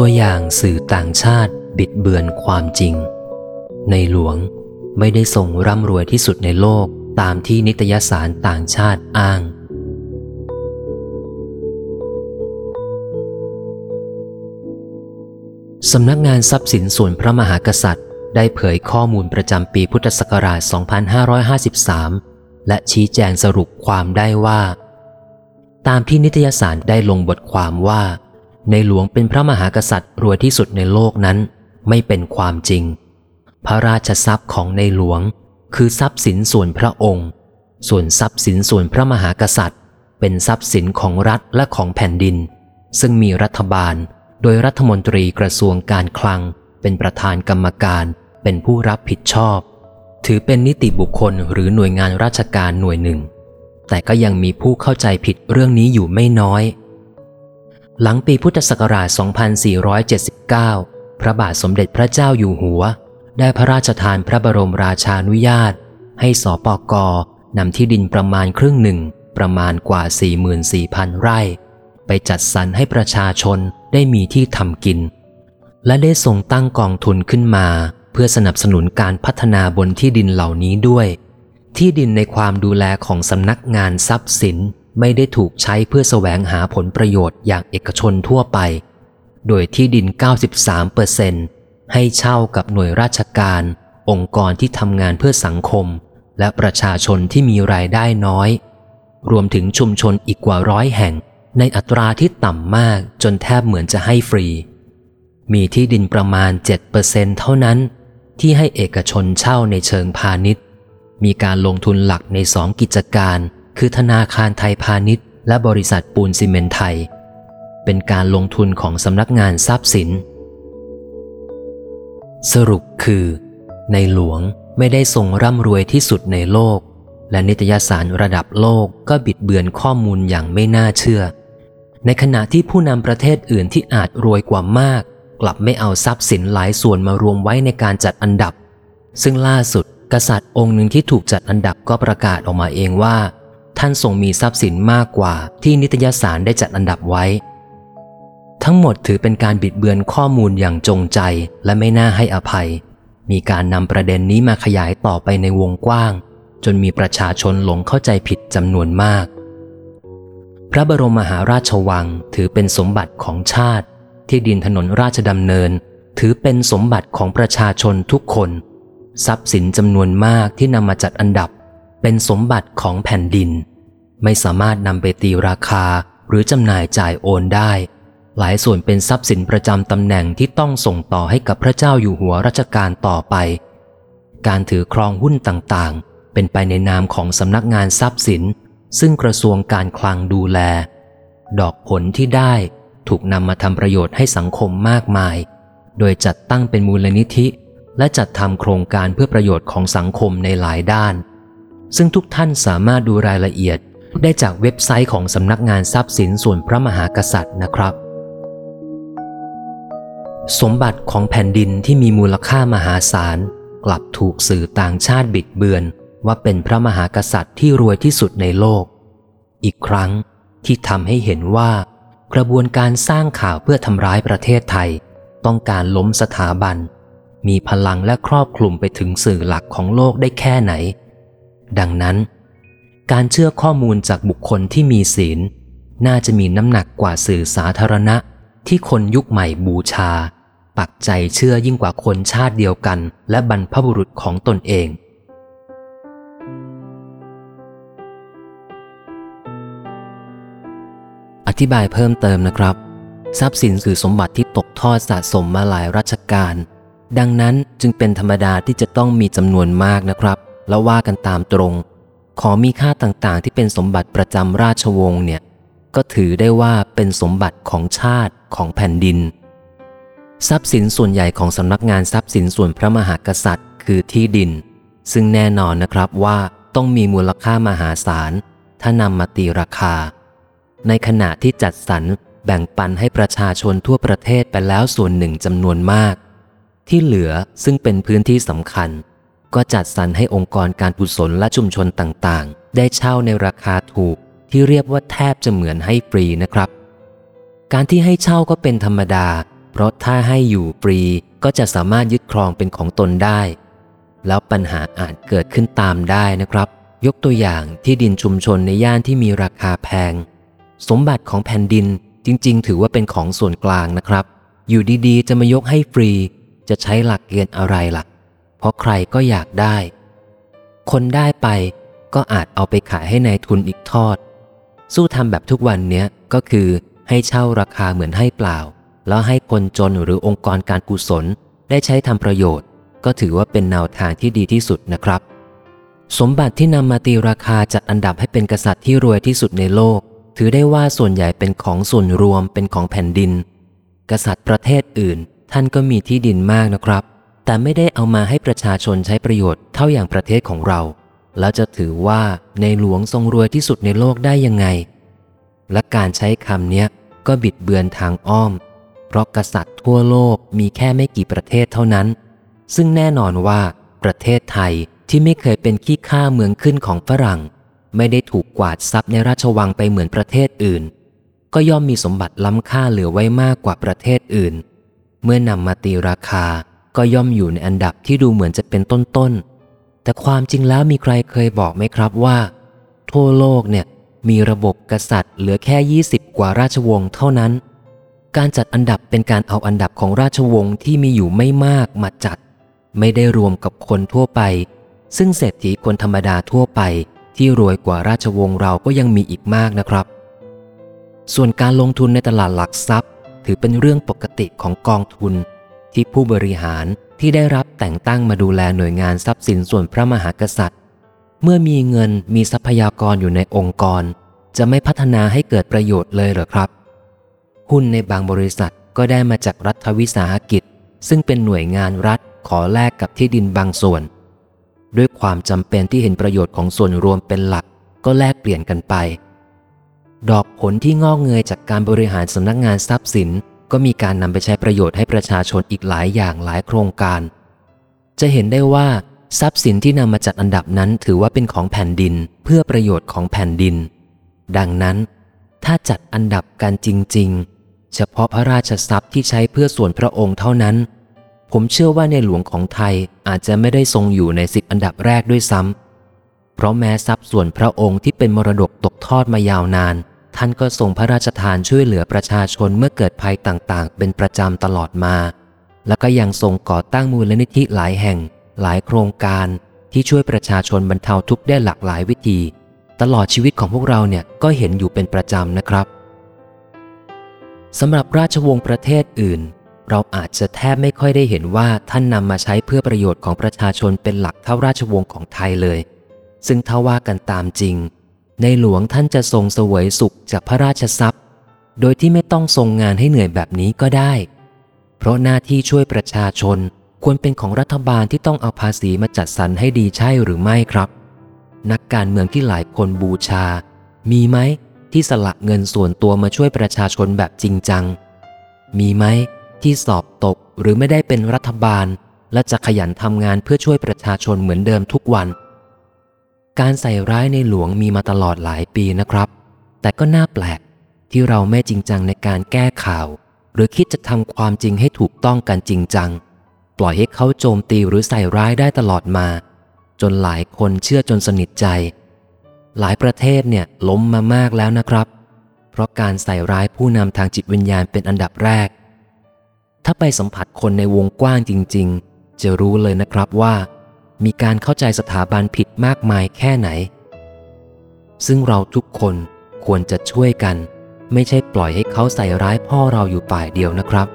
ตัวอย่างสื่อต่างชาติบิดเบือนความจริง ในหลวงไม่ได้ทรงร่ำรวยที่สุดในโลกตามที่นิตยสารต่างชาติอ้าง สำนักงานทรัพย์สินส่วนพระมหากษัตริย์ ได้เผยข้อมูลประจำปีพุทธศักราช 2553 และชี้แจงสรุปความได้ว่า ตามที่นิตยสารได้ลงบทความว่า ในหลวงเป็นพระมหากษัตริย์รวยที่สุดในโลกนั้นไม่เป็นความจริง พระราชทรัพย์ของในหลวง คือทรัพย์สินส่วนพระองค์ ส่วนทรัพย์สินส่วนพระมหากษัตริย์ เป็นทรัพย์สินของรัฐและของแผ่นดิน ซึ่งมีรัฐบาล โดยรัฐมนตรีกระทรวงการคลัง เป็นประธานกรรมการ เป็นผู้รับผิดชอบ ถือเป็นนิติบุคคลหรือหน่วยงานราชการหน่วยหนึ่ง แต่ก็ยังมีผู้เข้าใจผิดเรื่องนี้อยู่ไม่น้อย หลังปีพุทธศักราช 2479 พระบาทสมเด็จพระเจ้าอยู่หัว ได้พระราชทานพระบรมราชานุญาต ให้สปกนำที่ดินประมาณครึ่งหนึ่งประมาณกว่า 44,000 ไร่ ไปจัดสรรให้ประชาชนได้มีที่ทำกิน และได้ทรงตั้งกองทุนขึ้นมา เพื่อสนับสนุนการพัฒนาบนที่ดินเหล่านี้ด้วย ที่ดินในความดูแลของสำนักงานทรัพย์สิน ไม่ได้ถูกใช้เพื่อแสวงหาผลประโยชน์อย่างเอกชนทั่วไป โดยที่ดิน 93เปอร์เซนให้เช่ากับหน่วยราชการ องค์กรที่ทำงานเพื่อสังคม และประชาชนที่มีรายได้น้อย รวมถึงชุมชนอีกกว่าร้อยแห่ง ในอัตราที่ต่ำมากจนแทบเหมือนจะให้ฟรี มีที่ดินประมาณ 7%เปอร์เซนเท่านั้น ที่ให้เอกชนเช่าในเชิงพาณิชย์ มีการลงทุนหลักในสองกิจการ คือธนาคารไทยพาณิชย์ และบริษัทปูนซีเมนไทย เป็นการลงทุนของสำนักงานทรัพย์สิน สรุปคือ ในหลวงไม่ได้ทรงร่ำรวยที่สุดในโลก และนิตยสารระดับโลกก็บิดเบือนข้อมูลอย่างไม่น่าเชื่อ ในขณะที่ผู้นำประเทศอื่นที่อาจรวยกว่ามาก กลับไม่เอาทรัพย์สินหลายส่วนมารวมไว้ในการจัดอันดับ ซึ่งล่าสุดกษัตริย์องค์หนึ่งที่ถูกจัดอันดับก็ประกาศออกมาเองว่า ท่านทรงมีทรัพย์สินมากกว่าที่นิตยสารได้จัดอันดับไว้ ทั้งหมดถือเป็นการบิดเบือนข้อมูลอย่างจงใจและไม่น่าให้อภัย มีการนำประเด็นนี้มาขยายต่อไปในวงกว้าง จนมีประชาชนหลงเข้าใจผิดจำนวนมาก พระบรมมหาราชวังถือเป็นสมบัติของชาติ ที่ดินถนนราชดำเนิน ถือเป็นสมบัติของประชาชนทุกคน ทรัพย์สินจำนวนมากที่นำมาจัดอันดับ เป็นสมบัติของแผ่นดิน ไม่สามารถนำไปตีราคาหรือจำหน่ายจ่ายโอนได้ หลายส่วนเป็นทรัพย์สินประจำตำแหน่งที่ต้องส่งต่อให้กับพระเจ้าอยู่หัวรัชกาลต่อไป การถือครองหุ้นต่างๆ เป็นไปในนามของสำนักงานทรัพย์สิน ซึ่งกระทรวงการคลังดูแล ดอกผลที่ได้ถูกนำมาทำประโยชน์ให้สังคมมากมาย โดยจัดตั้งเป็นมูลนิธิ และจัดทำโครงการเพื่อประโยชน์ของสังคมในหลายด้าน ซึ่งทุกท่านสามารถดูรายละเอียดได้จากเว็บไซต์ของสำนักงานทรัพย์สินส่วนพระมหากษัตริย์นะครับ สมบัติของแผ่นดินที่มีมูลค่ามหาศาล กลับถูกสื่อต่างชาติบิดเบือน ว่าเป็นพระมหากษัตริย์ที่รวยที่สุดในโลก อีกครั้งที่ทำให้เห็นว่า กระบวนการสร้างข่าวเพื่อทำร้ายประเทศไทย ต้องการล้มสถาบัน มีพลังและครอบคลุมไปถึงสื่อหลักของโลกได้แค่ไหน ดังนั้น การเชื่อข้อมูลจากบุคคลที่มีศีล น่าจะมีน้ำหนักกว่าสื่อสาธารณะ ที่คนยุคใหม่บูชา ปักใจเชื่อยิ่งกว่าคนชาติเดียวกัน และบรรพบุรุษของตนเองอธิบายเพิ่มเติมนะครับ ทรัพย์สินคือสมบัติที่ตกทอดสะสมมาหลายรัชกาลดังนั้นจึงเป็นธรรมดาที่จะต้องมีจำนวนมากนะครับ แล้วว่ากันตามตรง ขอมีค่าต่างๆ ที่เป็นสมบัติประจำราชวงศ์เนี่ย ก็ถือได้ว่าเป็นสมบัติของชาติของแผ่นดิน ทรัพย์สินส่วนใหญ่ของสำนักงานทรัพย์สินส่วนพระมหากษัตริย์ คือที่ดิน ซึ่งแน่นอนนะครับว่าต้องมีมูลค่ามหาศาล ถ้านำมาตีราคา ในขณะที่จัดสรรแบ่งปันให้ประชาชนทั่วประเทศไปแล้วส่วนหนึ่งจำนวนมาก ที่เหลือซึ่งเป็นพื้นที่สำคัญ ก็จัดสรรให้องค์กรการกุศลและชุมชนต่างๆ ได้เช่าในราคาถูก ที่เรียกว่าแทบจะเหมือนให้ฟรีนะครับ การที่ให้เช่าก็เป็นธรรมดา เพราะถ้าให้อยู่ฟรีก็จะสามารถยึดครองเป็นของตนได้ แล้วปัญหาอาจเกิดขึ้นตามได้นะครับ ยกตัวอย่างที่ดินชุมชนในย่านที่มีราคาแพง สมบัติของแผ่นดินจริง ๆ ถือว่าเป็นของส่วนกลางนะครับ อยู่ดีๆ จะมายกให้ฟรี จะใช้หลักเกณฑ์อะไรล่ะ เพราะใครก็อยากได้ คนได้ไปก็อาจเอาไปขายให้ในายทุนอีกทอด สู้ทำแบบทุกวันเนี้ยก็คือให้เช่าราคาเหมือนให้เปล่า แล้วให้คนจนหรือองค์กรการกุศลได้ใช้ทำประโยชน์ ก็ถือว่าเป็นแนวทางที่ดีที่สุดนะครับ สมบัติที่นำมาตีราคาจัดอันดับให้เป็นกษัตริย์ที่รวยที่สุดในโลก ถือได้ว่าส่วนใหญ่เป็นของส่วนรวมเป็นของแผ่นดิน กษัตริย์ประเทศอื่น ท่านก็มีที่ดินมากนะครับ แต่ไม่ได้เอามาให้ประชาชนใช้ประโยชน์เท่าอย่างประเทศของเรา แล้วจะถือว่าในหลวงทรงรวยที่สุดในโลกได้ยังไง และการใช้คำเนี้ยก็บิดเบือนทางอ้อม เพราะกษัตริย์ทั่วโลกมีแค่ไม่กี่ประเทศเท่านั้น ซึ่งแน่นอนว่าประเทศไทยที่ไม่เคยเป็นขี้ข้าเมืองขึ้นของฝรั่ง ไม่ได้ถูกกวาดทรัพย์ในราชวังไปเหมือนประเทศอื่น ก็ย่อมมีสมบัติล้ำค่าเหลือไว้มากกว่าประเทศอื่น เมื่อนำมาตีราคา ก็ย่อมอยู่ในอันดับที่ดูเหมือนจะเป็นต้นๆ แต่ความจริงแล้วมีใครเคยบอกไหมครับว่า ทั่วโลกเนี่ยมีระบบกษัตริย์เหลือแค่ 20 กว่าราชวงศ์เท่านั้น การจัดอันดับเป็นการเอาอันดับของราชวงศ์ที่มีอยู่ไม่มากมาจัด ไม่ได้รวมกับคนทั่วไป ซึ่งเศรษฐีคนธรรมดาทั่วไป ที่รวยกว่าราชวงศ์เราก็ยังมีอีกมากนะครับ ส่วนการลงทุนในตลาดหลักทรัพย์ ถือเป็นเรื่องปกติของกองทุน ที่ผู้บริหารที่ได้รับแต่งตั้งมาดูแลหน่วยงานทรัพย์สินส่วนพระมหากษัตริย์ เมื่อมีเงินมีทรัพยากรอยู่ในองค์กร จะไม่พัฒนาให้เกิดประโยชน์เลยเหรอครับ หุ้นในบางบริษัทก็ได้มาจากรัฐวิสาหกิจ ซึ่งเป็นหน่วยงานรัฐขอแลกกับที่ดินบางส่วน ด้วยความจำเป็นที่เห็นประโยชน์ของส่วนรวมเป็นหลัก ก็แลกเปลี่ยนกันไป ดอกผลที่งอกเงยจากการบริหารสำนักงานทรัพย์สิน ก็มีการนำไปใช้ประโยชน์ให้ประชาชนอีกหลายอย่างหลายโครงการ จะเห็นได้ว่า ทรัพย์สินที่นำมาจัดอันดับนั้นถือว่าเป็นของแผ่นดินเพื่อประโยชน์ของแผ่นดิน ดังนั้น ถ้าจัดอันดับกันจริง ๆ เฉพาะพระราชทรัพย์ที่ใช้เพื่อส่วนพระองค์เท่านั้น ผมเชื่อว่าในหลวงของไทยอาจจะไม่ได้ทรงอยู่ในสิบอันดับแรกด้วยซ้ำเพราะแม้ทรัพย์ส่วนพระองค์ที่เป็นมรดกตกทอดมายาวนาน ท่านก็ทรงพระราชทานช่วยเหลือประชาชนเมื่อเกิดภัยต่างๆ เป็นประจำตลอดมา แล้วก็ยังทรงก่อตั้งมูลนิธิหลายแห่ง หลายโครงการที่ช่วยประชาชนบรรเทาทุกข์ได้หลากหลายวิธี ตลอดชีวิตของพวกเราเนี่ยก็เห็นอยู่เป็นประจำนะครับสำหรับราชวงศ์ประเทศอื่น เราอาจจะแทบไม่ค่อยได้เห็นว่าท่านนำมาใช้เพื่อประโยชน์ของประชาชนเป็นหลักเท่าราชวงศ์ของไทยเลย ซึ่งถ้าว่ากันตามจริง ในหลวงท่านจะทรงเสวยสุข จากพระราชทรัพย์ โดยที่ไม่ต้องทรงงานให้เหนื่อยแบบนี้ก็ได้ เพราะหน้าที่ช่วยประชาชนควรเป็นของรัฐบาลที่ต้องเอาภาษีมาจัดสรรให้ดีใช่หรือไม่ครับ นักการเมืองที่หลายคนบูชา มีไหมที่สละเงินส่วนตัวมาช่วยประชาชนแบบจริงจัง มีไหมที่สอบตกหรือไม่ได้เป็นรัฐบาล และจะขยันทำงานเพื่อช่วยประชาชนเหมือนเดิมทุกวัน การใส่ร้ายในหลวงมีมาตลอดหลายปีนะครับ แต่ก็น่าแปลกที่เราไม่จริงจังในการแก้ข่าว หรือคิดจะทำความจริงให้ถูกต้องกันจริงจัง ปล่อยให้เขาโจมตีหรือใส่ร้ายได้ตลอดมา จนหลายคนเชื่อจนสนิทใจ หลายประเทศเนี่ยล้มมามากแล้วนะครับ เพราะการใส่ร้ายผู้นำทางจิตวิญญาณเป็นอันดับแรก ถ้าไปสัมผัสคนในวงกว้างจริง ๆ จะรู้เลยนะครับว่า มีการเข้าใจสถาบันผิดมากมายแค่ไหน ซึ่งเราทุกคน ควรจะช่วยกัน ไม่ใช่ปล่อยให้เขาใส่ร้ายพ่อเราอยู่ฝ่ายเดียวนะครับ